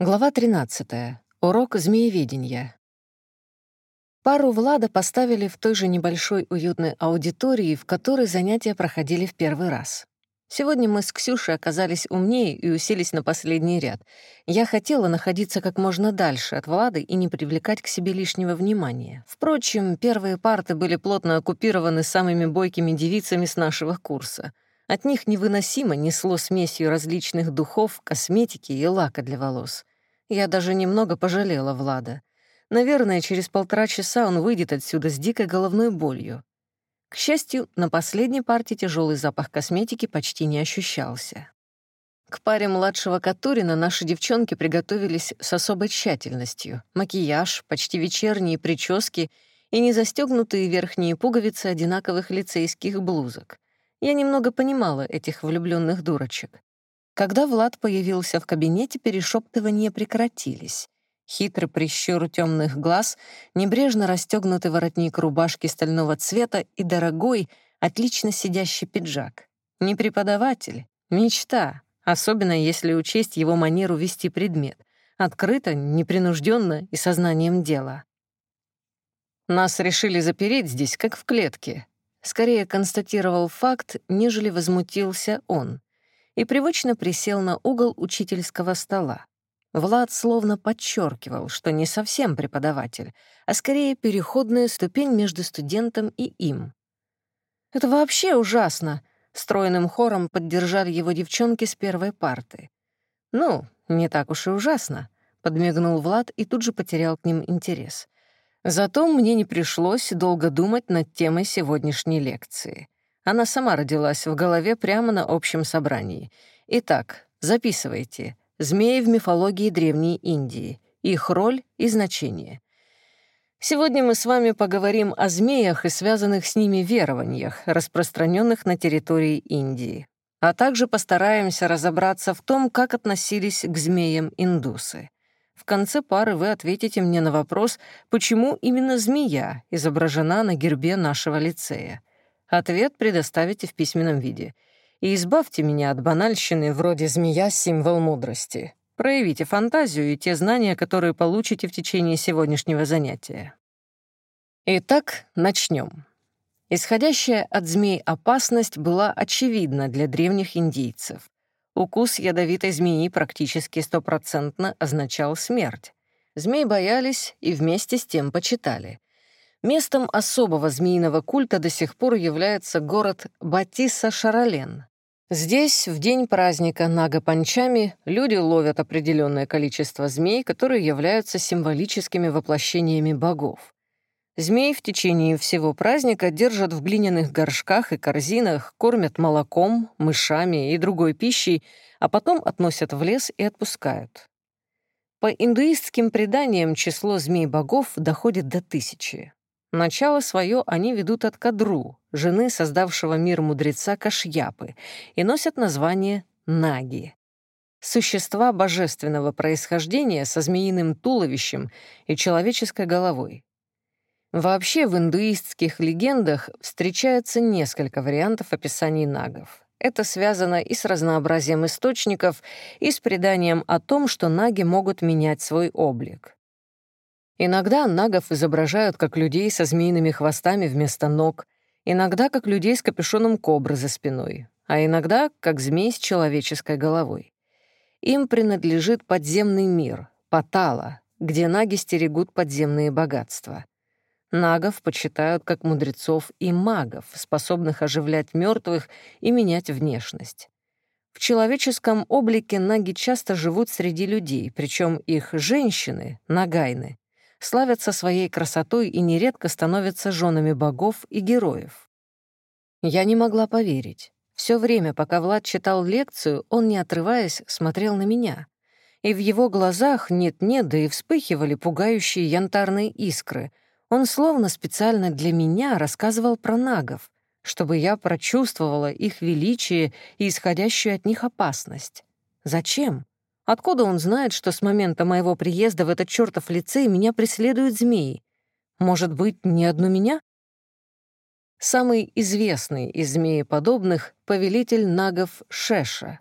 Глава 13. Урок змееведения. Пару Влада поставили в той же небольшой уютной аудитории, в которой занятия проходили в первый раз. Сегодня мы с Ксюшей оказались умнее и уселись на последний ряд. Я хотела находиться как можно дальше от Влады и не привлекать к себе лишнего внимания. Впрочем, первые парты были плотно оккупированы самыми бойкими девицами с нашего курса. От них невыносимо несло смесью различных духов, косметики и лака для волос. Я даже немного пожалела Влада. Наверное, через полтора часа он выйдет отсюда с дикой головной болью. К счастью, на последней партии тяжелый запах косметики почти не ощущался. К паре младшего Катурина наши девчонки приготовились с особой тщательностью. Макияж, почти вечерние прически и незастегнутые верхние пуговицы одинаковых лицейских блузок. Я немного понимала этих влюбленных дурочек. Когда Влад появился в кабинете, перешептывания прекратились. Хитрый прищур темных глаз, небрежно расстегнутый воротник рубашки стального цвета и дорогой, отлично сидящий пиджак. Не преподаватель, мечта, особенно если учесть его манеру вести предмет. Открыто, непринужденно и сознанием дела. Нас решили запереть здесь, как в клетке, скорее констатировал факт, нежели возмутился он, и привычно присел на угол учительского стола. Влад словно подчеркивал, что не совсем преподаватель, а скорее переходная ступень между студентом и им. «Это вообще ужасно!» — стройным хором поддержали его девчонки с первой парты. «Ну, не так уж и ужасно», — подмигнул Влад и тут же потерял к ним интерес. Зато мне не пришлось долго думать над темой сегодняшней лекции. Она сама родилась в голове прямо на общем собрании. Итак, записывайте. Змеи в мифологии Древней Индии. Их роль и значение. Сегодня мы с вами поговорим о змеях и связанных с ними верованиях, распространенных на территории Индии. А также постараемся разобраться в том, как относились к змеям индусы. В конце пары вы ответите мне на вопрос, почему именно змея изображена на гербе нашего лицея. Ответ предоставите в письменном виде. И избавьте меня от банальщины вроде «змея — символ мудрости». Проявите фантазию и те знания, которые получите в течение сегодняшнего занятия. Итак, начнем. Исходящая от змей опасность была очевидна для древних индийцев. Укус ядовитой змеи практически стопроцентно означал смерть. Змей боялись и вместе с тем почитали. Местом особого змеиного культа до сих пор является город Батиса-Шарален. Здесь в день праздника Нага-Панчами люди ловят определенное количество змей, которые являются символическими воплощениями богов. Змей в течение всего праздника держат в глиняных горшках и корзинах, кормят молоком, мышами и другой пищей, а потом относят в лес и отпускают. По индуистским преданиям число змей-богов доходит до тысячи. Начало свое они ведут от Кадру, жены создавшего мир мудреца Кашьяпы, и носят название Наги. Существа божественного происхождения со змеиным туловищем и человеческой головой. Вообще в индуистских легендах встречается несколько вариантов описаний нагов. Это связано и с разнообразием источников, и с преданием о том, что наги могут менять свой облик. Иногда нагов изображают как людей со змеиными хвостами вместо ног, иногда как людей с капюшоном кобры за спиной, а иногда как змей с человеческой головой. Им принадлежит подземный мир, Патала, где наги стерегут подземные богатства. Нагов почитают как мудрецов и магов, способных оживлять мертвых и менять внешность. В человеческом облике наги часто живут среди людей, причем их женщины, нагайны, славятся своей красотой и нередко становятся женами богов и героев. Я не могла поверить. Все время, пока Влад читал лекцию, он, не отрываясь, смотрел на меня. И в его глазах нет-нет, да и вспыхивали пугающие янтарные искры — он словно специально для меня рассказывал про нагов, чтобы я прочувствовала их величие и исходящую от них опасность. Зачем? Откуда он знает, что с момента моего приезда в этот чертов лицей меня преследуют змеи? Может быть, не одну меня? Самый известный из змееподобных — повелитель нагов Шеша.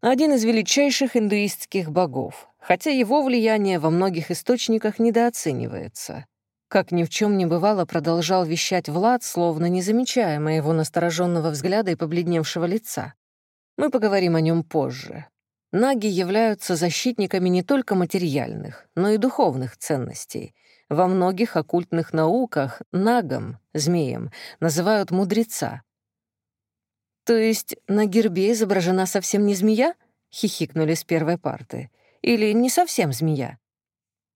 Один из величайших индуистских богов, хотя его влияние во многих источниках недооценивается. Как ни в чем не бывало, продолжал вещать Влад, словно не замечая моего настороженного взгляда и побледневшего лица. Мы поговорим о нем позже. Наги являются защитниками не только материальных, но и духовных ценностей. Во многих оккультных науках нагом, змеем, называют мудреца. «То есть на гербе изображена совсем не змея?» — хихикнули с первой парты. «Или не совсем змея?»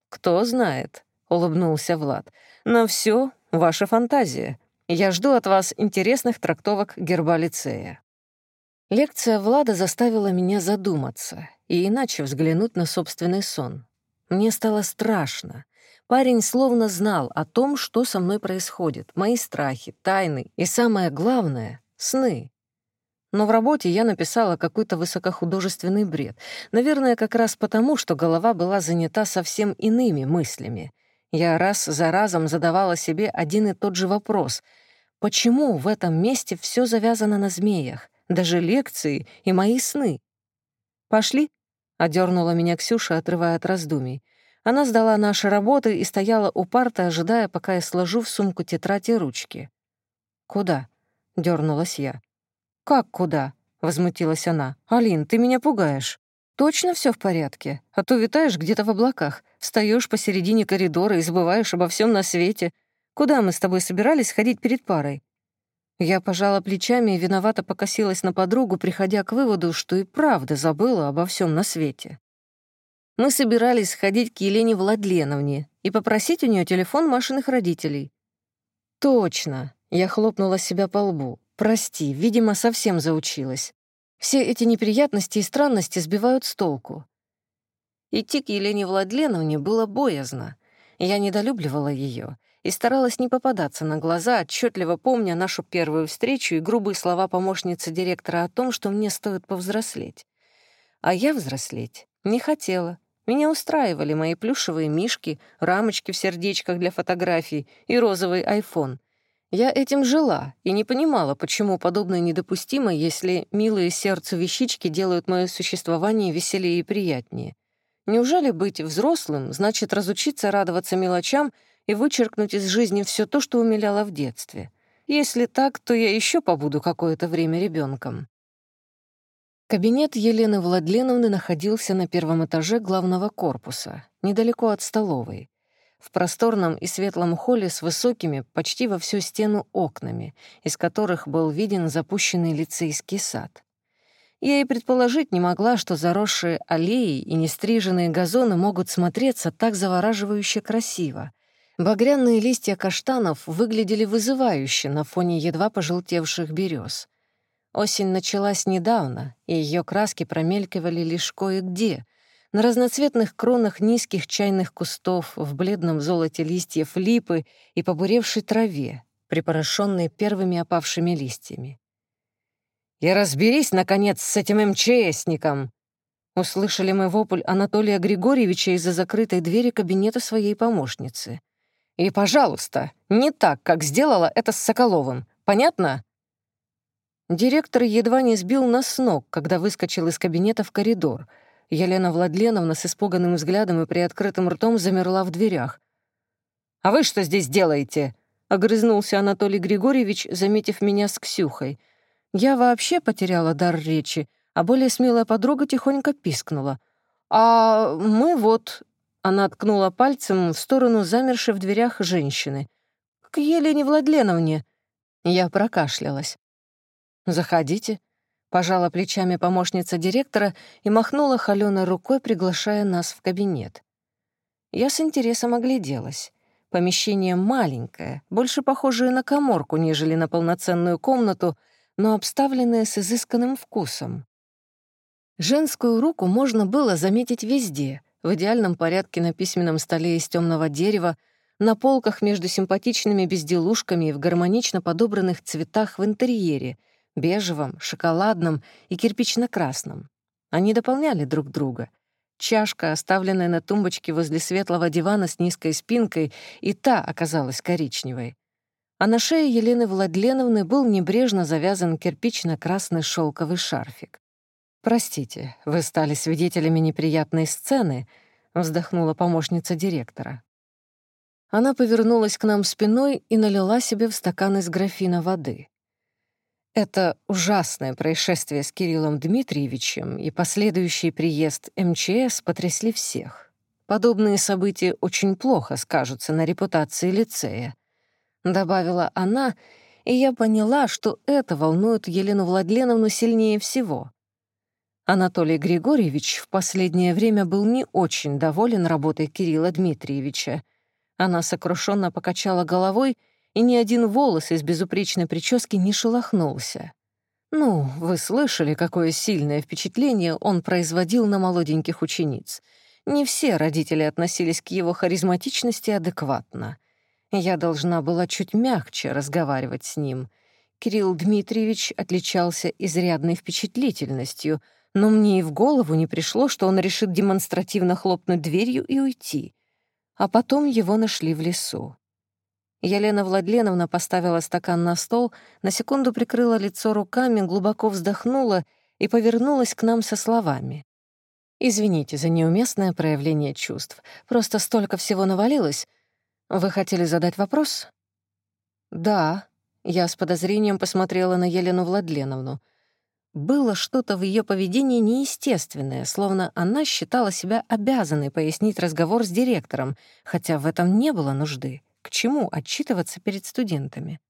«Кто знает», — улыбнулся Влад. «Но все ваша фантазия. Я жду от вас интересных трактовок герба лицея». Лекция Влада заставила меня задуматься и иначе взглянуть на собственный сон. Мне стало страшно. Парень словно знал о том, что со мной происходит, мои страхи, тайны и, самое главное, сны. Но в работе я написала какой-то высокохудожественный бред. Наверное, как раз потому, что голова была занята совсем иными мыслями. Я раз за разом задавала себе один и тот же вопрос. Почему в этом месте все завязано на змеях? даже лекции и мои сны. «Пошли», — одернула меня Ксюша, отрывая от раздумий. Она сдала наши работы и стояла у парты, ожидая, пока я сложу в сумку тетрадь и ручки. «Куда?» — дернулась я. «Как куда?» — возмутилась она. «Алин, ты меня пугаешь. Точно все в порядке? А то витаешь где-то в облаках, встаешь посередине коридора и забываешь обо всем на свете. Куда мы с тобой собирались ходить перед парой? Я пожала плечами и виновато покосилась на подругу, приходя к выводу, что и правда забыла обо всем на свете. Мы собирались сходить к Елене Владленовне и попросить у нее телефон Машиных родителей. «Точно!» — я хлопнула себя по лбу. «Прости, видимо, совсем заучилась. Все эти неприятности и странности сбивают с толку». Идти к Елене Владленовне было боязно. Я недолюбливала ее и старалась не попадаться на глаза, отчетливо помня нашу первую встречу и грубые слова помощницы директора о том, что мне стоит повзрослеть. А я взрослеть не хотела. Меня устраивали мои плюшевые мишки, рамочки в сердечках для фотографий и розовый айфон. Я этим жила и не понимала, почему подобное недопустимо, если милые сердцу вещички делают мое существование веселее и приятнее. Неужели быть взрослым значит разучиться радоваться мелочам и вычеркнуть из жизни все то, что умиляло в детстве. Если так, то я еще побуду какое-то время ребенком. Кабинет Елены Владленовны находился на первом этаже главного корпуса, недалеко от столовой, в просторном и светлом холле с высокими, почти во всю стену окнами, из которых был виден запущенный лицейский сад. Я и предположить не могла, что заросшие аллеи и нестриженные газоны могут смотреться так завораживающе красиво — Багряные листья каштанов выглядели вызывающе на фоне едва пожелтевших берез. Осень началась недавно, и ее краски промелькивали лишь кое-где. На разноцветных кронах низких чайных кустов, в бледном золоте листьев липы и побуревшей траве, припорошенной первыми опавшими листьями. «И разберись, наконец, с этим МЧСником!» Услышали мы вопль Анатолия Григорьевича из-за закрытой двери кабинета своей помощницы — и, пожалуйста, не так, как сделала это с Соколовым. Понятно?» Директор едва не сбил нас с ног, когда выскочил из кабинета в коридор. Елена Владленовна с испуганным взглядом и приоткрытым ртом замерла в дверях. «А вы что здесь делаете?» — огрызнулся Анатолий Григорьевич, заметив меня с Ксюхой. Я вообще потеряла дар речи, а более смелая подруга тихонько пискнула. «А мы вот...» Она ткнула пальцем в сторону замершей в дверях женщины. «К Елене Владленовне». Я прокашлялась. «Заходите», — пожала плечами помощница директора и махнула холёной рукой, приглашая нас в кабинет. Я с интересом огляделась. Помещение маленькое, больше похожее на коморку, нежели на полноценную комнату, но обставленное с изысканным вкусом. Женскую руку можно было заметить везде, в идеальном порядке на письменном столе из темного дерева, на полках между симпатичными безделушками и в гармонично подобранных цветах в интерьере — бежевом, шоколадном и кирпично-красном. Они дополняли друг друга. Чашка, оставленная на тумбочке возле светлого дивана с низкой спинкой, и та оказалась коричневой. А на шее Елены Владленовны был небрежно завязан кирпично-красный шелковый шарфик. «Простите, вы стали свидетелями неприятной сцены», — вздохнула помощница директора. Она повернулась к нам спиной и налила себе в стакан из графина воды. Это ужасное происшествие с Кириллом Дмитриевичем и последующий приезд МЧС потрясли всех. Подобные события очень плохо скажутся на репутации лицея. Добавила она, и я поняла, что это волнует Елену Владленовну сильнее всего. Анатолий Григорьевич в последнее время был не очень доволен работой Кирилла Дмитриевича. Она сокрушенно покачала головой — и ни один волос из безупречной прически не шелохнулся. Ну, вы слышали, какое сильное впечатление он производил на молоденьких учениц. Не все родители относились к его харизматичности адекватно. Я должна была чуть мягче разговаривать с ним. Кирилл Дмитриевич отличался изрядной впечатлительностью, но мне и в голову не пришло, что он решит демонстративно хлопнуть дверью и уйти. А потом его нашли в лесу. Елена Владленовна поставила стакан на стол, на секунду прикрыла лицо руками, глубоко вздохнула и повернулась к нам со словами. «Извините за неуместное проявление чувств. Просто столько всего навалилось. Вы хотели задать вопрос?» «Да». Я с подозрением посмотрела на Елену Владленовну. Было что-то в ее поведении неестественное, словно она считала себя обязанной пояснить разговор с директором, хотя в этом не было нужды. К чему отчитываться перед студентами?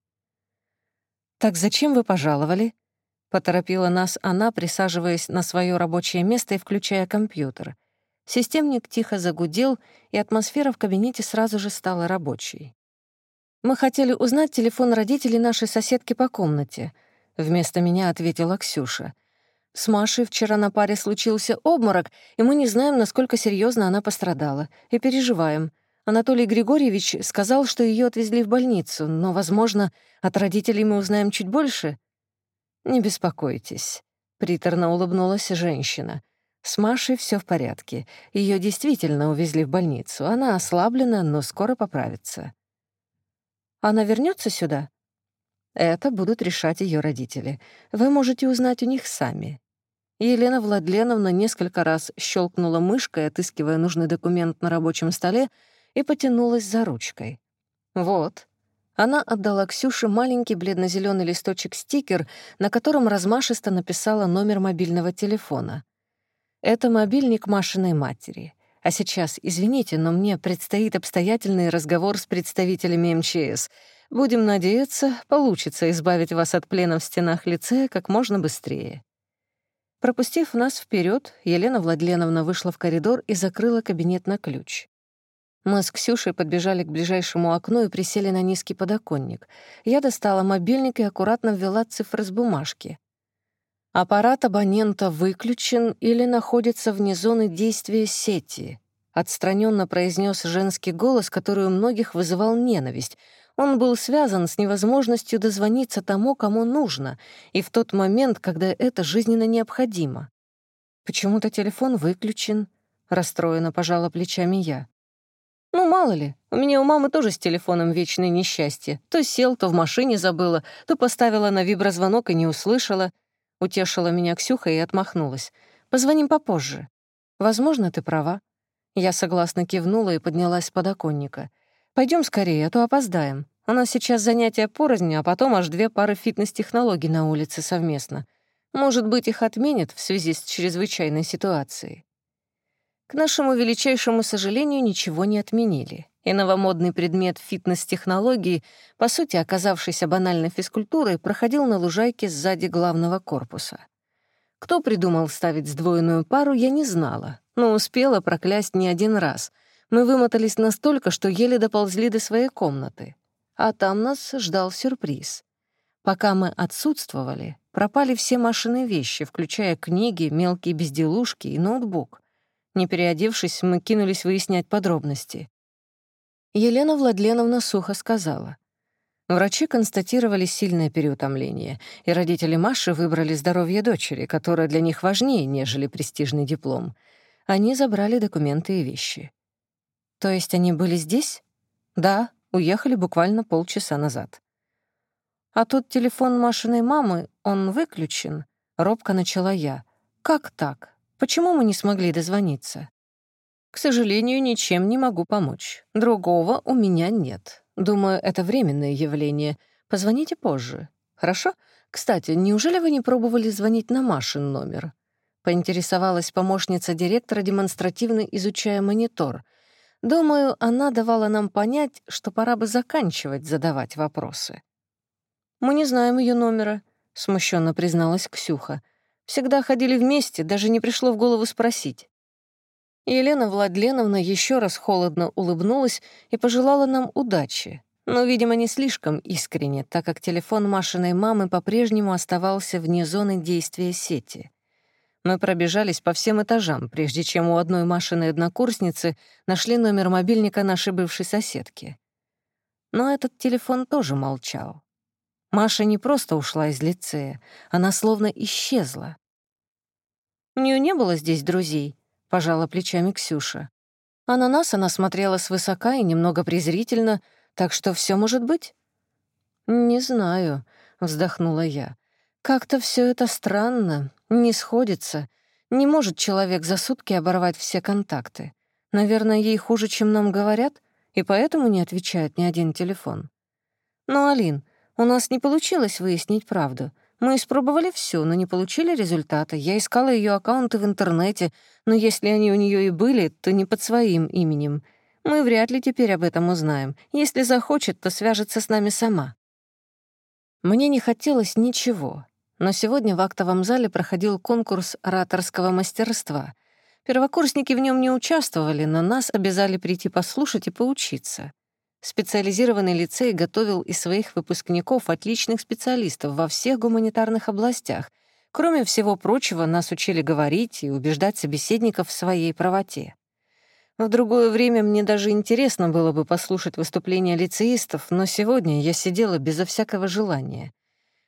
«Так зачем вы пожаловали?» — поторопила нас она, присаживаясь на свое рабочее место и включая компьютер. Системник тихо загудел, и атмосфера в кабинете сразу же стала рабочей. «Мы хотели узнать телефон родителей нашей соседки по комнате», — вместо меня ответила Ксюша. «С Машей вчера на паре случился обморок, и мы не знаем, насколько серьезно она пострадала, и переживаем. Анатолий Григорьевич сказал, что ее отвезли в больницу, но, возможно, от родителей мы узнаем чуть больше. «Не беспокойтесь», — приторно улыбнулась женщина. «С Машей все в порядке. Ее действительно увезли в больницу. Она ослаблена, но скоро поправится». «Она вернется сюда?» «Это будут решать ее родители. Вы можете узнать у них сами». Елена Владленовна несколько раз щелкнула мышкой, отыскивая нужный документ на рабочем столе, и потянулась за ручкой. «Вот». Она отдала Ксюше маленький бледно зеленый листочек-стикер, на котором размашисто написала номер мобильного телефона. «Это мобильник Машиной матери. А сейчас, извините, но мне предстоит обстоятельный разговор с представителями МЧС. Будем надеяться, получится избавить вас от плена в стенах лицея как можно быстрее». Пропустив нас вперед, Елена Владленовна вышла в коридор и закрыла кабинет на ключ. Мы с Ксюшей подбежали к ближайшему окну и присели на низкий подоконник. Я достала мобильник и аккуратно ввела цифры с бумажки. Аппарат абонента выключен или находится вне зоны действия сети. Отстраненно произнес женский голос, который у многих вызывал ненависть. Он был связан с невозможностью дозвониться тому, кому нужно, и в тот момент, когда это жизненно необходимо. «Почему-то телефон выключен», — расстроенно пожала плечами я. Ну, мало ли, у меня у мамы тоже с телефоном вечное несчастье. То сел, то в машине забыла, то поставила на виброзвонок и не услышала. Утешила меня Ксюха и отмахнулась. Позвоним попозже. Возможно, ты права. Я согласно кивнула и поднялась с подоконника. Пойдем скорее, а то опоздаем. У нас сейчас занятия порознь, а потом аж две пары фитнес-технологий на улице совместно. Может быть, их отменят в связи с чрезвычайной ситуацией. К нашему величайшему сожалению, ничего не отменили, и новомодный предмет фитнес-технологии, по сути оказавшийся банальной физкультурой, проходил на лужайке сзади главного корпуса. Кто придумал ставить сдвоенную пару, я не знала, но успела проклясть не один раз. Мы вымотались настолько, что еле доползли до своей комнаты. А там нас ждал сюрприз. Пока мы отсутствовали, пропали все Машины вещи, включая книги, мелкие безделушки и ноутбук. Не переодевшись, мы кинулись выяснять подробности. Елена Владленовна сухо сказала. Врачи констатировали сильное переутомление, и родители Маши выбрали здоровье дочери, которое для них важнее, нежели престижный диплом. Они забрали документы и вещи. То есть они были здесь? Да, уехали буквально полчаса назад. А тут телефон Машиной мамы, он выключен, робко начала я. как так? Почему мы не смогли дозвониться?» «К сожалению, ничем не могу помочь. Другого у меня нет. Думаю, это временное явление. Позвоните позже. Хорошо? Кстати, неужели вы не пробовали звонить на Машин номер?» Поинтересовалась помощница директора, демонстративно изучая монитор. Думаю, она давала нам понять, что пора бы заканчивать задавать вопросы. «Мы не знаем ее номера», — смущенно призналась Ксюха. «Всегда ходили вместе, даже не пришло в голову спросить». Елена Владленовна еще раз холодно улыбнулась и пожелала нам удачи, но, видимо, не слишком искренне, так как телефон Машиной мамы по-прежнему оставался вне зоны действия сети. Мы пробежались по всем этажам, прежде чем у одной Машиной однокурсницы нашли номер мобильника нашей бывшей соседки. Но этот телефон тоже молчал. Маша не просто ушла из лицея, она словно исчезла. «У нее не было здесь друзей», — пожала плечами Ксюша. А на нас она смотрела свысока и немного презрительно, так что все может быть. «Не знаю», — вздохнула я. «Как-то все это странно, не сходится. Не может человек за сутки оборвать все контакты. Наверное, ей хуже, чем нам говорят, и поэтому не отвечает ни один телефон. Но, Алин, у нас не получилось выяснить правду. Мы испробовали все, но не получили результата. Я искала ее аккаунты в интернете, но если они у нее и были, то не под своим именем. Мы вряд ли теперь об этом узнаем. Если захочет, то свяжется с нами сама. Мне не хотелось ничего, но сегодня в актовом зале проходил конкурс ораторского мастерства. Первокурсники в нем не участвовали, но нас обязали прийти послушать и поучиться. Специализированный лицей готовил из своих выпускников отличных специалистов во всех гуманитарных областях. Кроме всего прочего, нас учили говорить и убеждать собеседников в своей правоте. В другое время мне даже интересно было бы послушать выступления лицеистов, но сегодня я сидела безо всякого желания —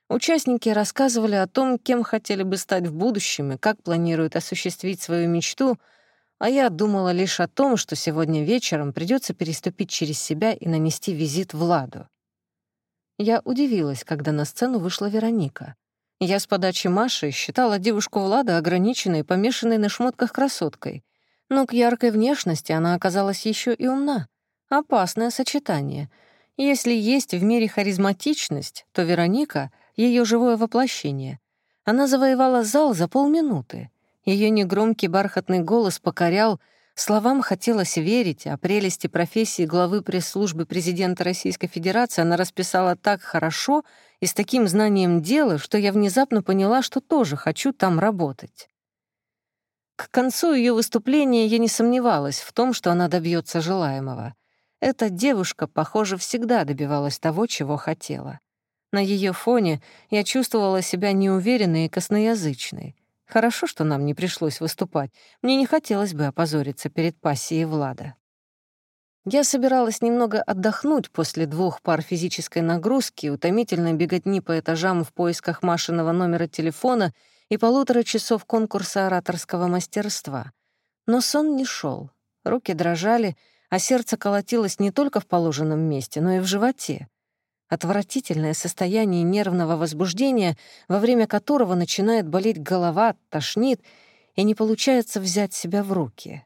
Участники рассказывали о том, кем хотели бы стать в будущем и как планируют осуществить свою мечту, а я думала лишь о том, что сегодня вечером придется переступить через себя и нанести визит Владу. Я удивилась, когда на сцену вышла Вероника. Я с подачи Маши считала девушку Влада ограниченной, помешанной на шмотках красоткой. Но к яркой внешности она оказалась еще и умна. Опасное сочетание. Если есть в мире харизматичность, то Вероника — ее живое воплощение. Она завоевала зал за полминуты. Ее негромкий бархатный голос покорял, словам хотелось верить, а прелести профессии главы пресс-службы президента Российской Федерации она расписала так хорошо и с таким знанием дела, что я внезапно поняла, что тоже хочу там работать. К концу ее выступления я не сомневалась в том, что она добьется желаемого. Эта девушка, похоже, всегда добивалась того, чего хотела. На ее фоне я чувствовала себя неуверенной и косноязычной. Хорошо, что нам не пришлось выступать. Мне не хотелось бы опозориться перед пассией Влада. Я собиралась немного отдохнуть после двух пар физической нагрузки, утомительной беготни по этажам в поисках Машиного номера телефона и полутора часов конкурса ораторского мастерства. Но сон не шел. Руки дрожали, а сердце колотилось не только в положенном месте, но и в животе. Отвратительное состояние нервного возбуждения, во время которого начинает болеть голова, тошнит, и не получается взять себя в руки.